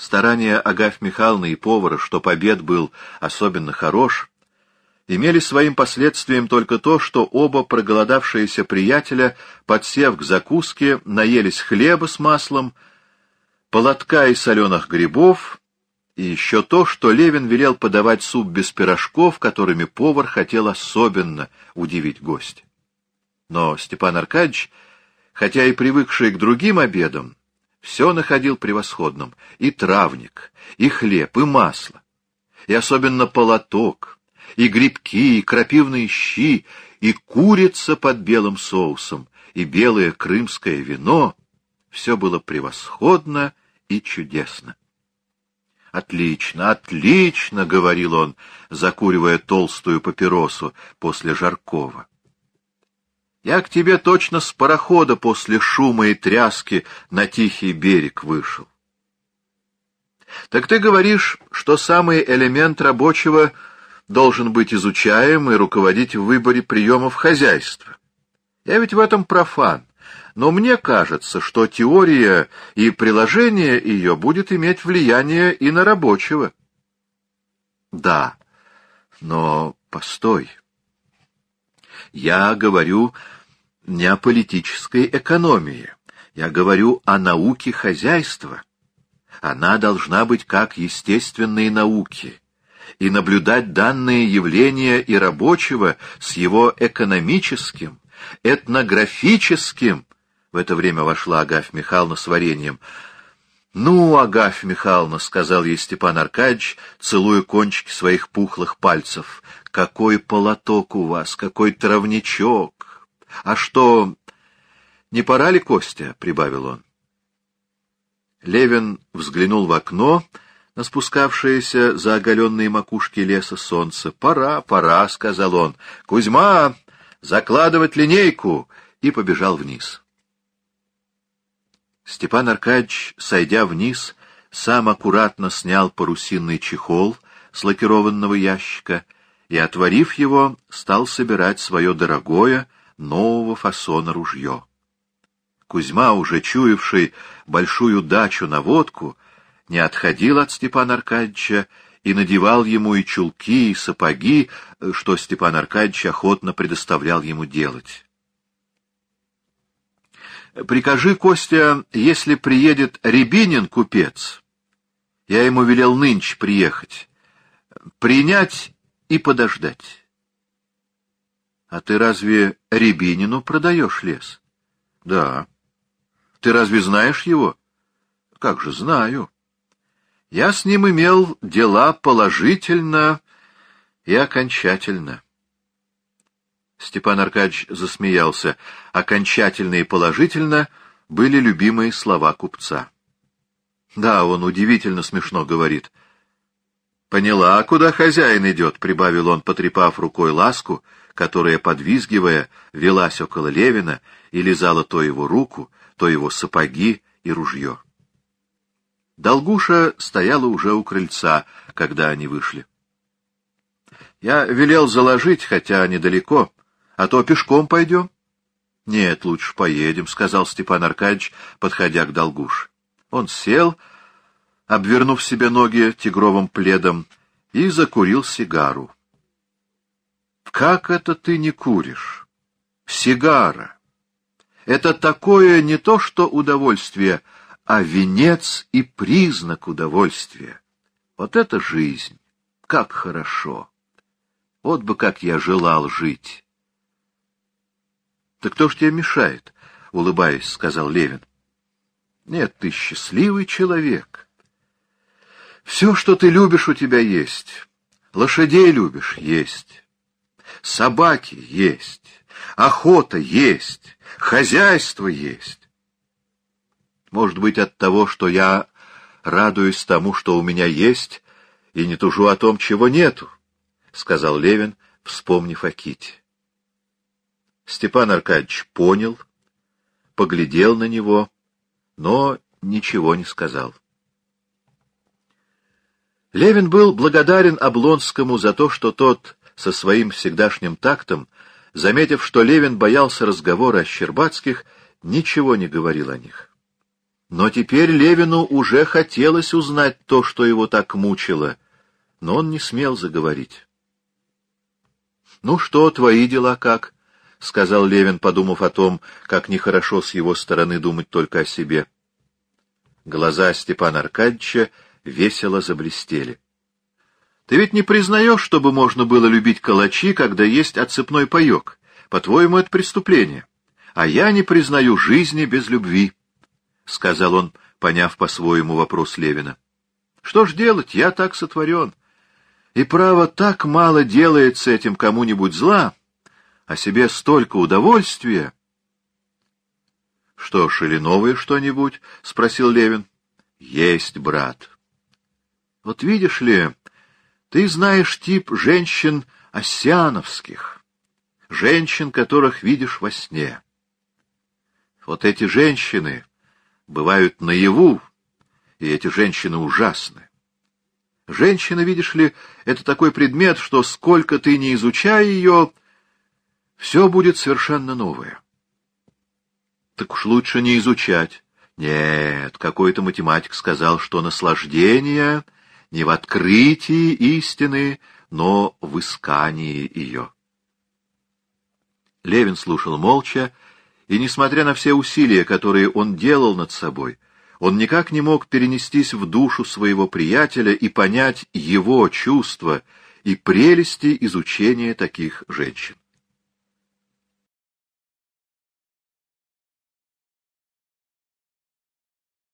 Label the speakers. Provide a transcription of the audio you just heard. Speaker 1: Старания Агафь Михайловны и повара, что побед был особенно хорош, имели своим последствием только то, что оба проголодавшиеся приятеля, подсев к закуске, наелись хлеба с маслом, полотка и соленых грибов, и еще то, что Левин велел подавать суп без пирожков, которыми повар хотел особенно удивить гостя. Но Степан Аркадьевич, хотя и привыкший к другим обедам, все находил превосходным — и травник, и хлеб, и масло, и особенно полоток, и грибки, и крапивные щи, и курица под белым соусом, и белое крымское вино — все было превосходно и чудесно. «Отлично, отлично!» — говорил он, закуривая толстую папиросу после жаркова. Я к тебе точно с парохода после шума и тряски на тихий берег вышел. Так ты говоришь, что самый элемент рабочего должен быть изучаем и руководить в выборе приемов хозяйства. Я ведь в этом профан, но мне кажется, что теория и приложение ее будет иметь влияние и на рабочего. Да, но постой. Я говорю не о политической экономии. Я говорю о науке хозяйства. Она должна быть как естественные науки и наблюдать данные явления и рабочего с его экономическим, этнографическим. В это время вошла Агафь Михайловна с вареньем. «Ну, Агафь Михайловна», — сказал ей Степан Аркадьевич, целуя кончики своих пухлых пальцев, — «какой полоток у вас, какой травничок, а что, не пора ли, Костя? — прибавил он. Левин взглянул в окно на спускавшееся за оголенные макушки леса солнце. — Пора, пора, — сказал он. — Кузьма, закладывать линейку! И побежал вниз. Степан Аркадьевич, сойдя вниз, сам аккуратно снял парусинный чехол с лакированного ящика и, отворив его, стал собирать свое дорогое, нового фасона ружье. Кузьма, уже чуявший большую дачу на водку, не отходил от Степана Аркадьевича и надевал ему и чулки, и сапоги, что Степан Аркадьевич охотно предоставлял ему делать. «Прикажи, Костя, если приедет Рябинин купец, я ему велел нынче приехать, принять и подождать». А ты разве Рябинину продаешь лес? — Да. — Ты разве знаешь его? — Как же знаю. Я с ним имел дела положительно и окончательно. Степан Аркадьевич засмеялся. Окончательно и положительно были любимые слова купца. — Да, он удивительно смешно говорит. — Поняла, куда хозяин идет, — прибавил он, потрепав рукой ласку, — которая, подвизгивая, велась около Левина и лизала то его руку, то его сапоги и ружье. Долгуша стояла уже у крыльца, когда они вышли. Я велел заложить, хотя недалеко, а то пешком пойдем. — Нет, лучше поедем, — сказал Степан Аркадьевич, подходя к Долгуш. Он сел, обвернув себе ноги тигровым пледом, и закурил сигару. Как это ты не куришь? Сигара. Это такое не то что удовольствие, а венец и признак удовольствия. Вот это жизнь! Как хорошо! Вот бы как я желал жить! — Так кто ж тебе мешает? — улыбаясь, сказал Левин. — Нет, ты счастливый человек. Все, что ты любишь, у тебя есть. Лошадей любишь — есть. Собаки есть, охота есть, хозяйство есть. Может быть, от того, что я радуюсь тому, что у меня есть, и не тужу о том, чего нету, — сказал Левин, вспомнив о Ките. Степан Аркадьевич понял, поглядел на него, но ничего не сказал. Левин был благодарен Облонскому за то, что тот со своим всегдашним тактом, заметив, что Левин боялся разговора о Щербатских, ничего не говорил о них. Но теперь Левину уже хотелось узнать то, что его так мучило, но он не смел заговорить. — Ну что, твои дела как? — сказал Левин, подумав о том, как нехорошо с его стороны думать только о себе. Глаза Степана Аркадьевича весело заблестели. — ты ведь не признаешь, чтобы можно было любить калачи, когда есть отцепной паек. По-твоему, это преступление. А я не признаю жизни без любви, — сказал он, поняв по-своему вопрос Левина. Что ж делать, я так сотворен. И право так мало делает с этим кому-нибудь зла, а себе столько удовольствия. — Что, Шелиновое что-нибудь? — спросил Левин. — Есть, брат. — Вот видишь ли... Ты знаешь тип женщин осяновских, женщин, которых видишь во сне. Вот эти женщины бывают наяву, и эти женщины ужасны. Женщина, видишь ли, это такой предмет, что сколько ты не изучай ее, все будет совершенно новое. Так уж лучше не изучать. Нет, какой-то математик сказал, что наслаждение не в открытии истины, но в искании ее. Левин слушал молча, и, несмотря на все усилия, которые он делал над собой, он никак не мог перенестись в душу своего приятеля и понять его чувства и прелести изучения таких женщин.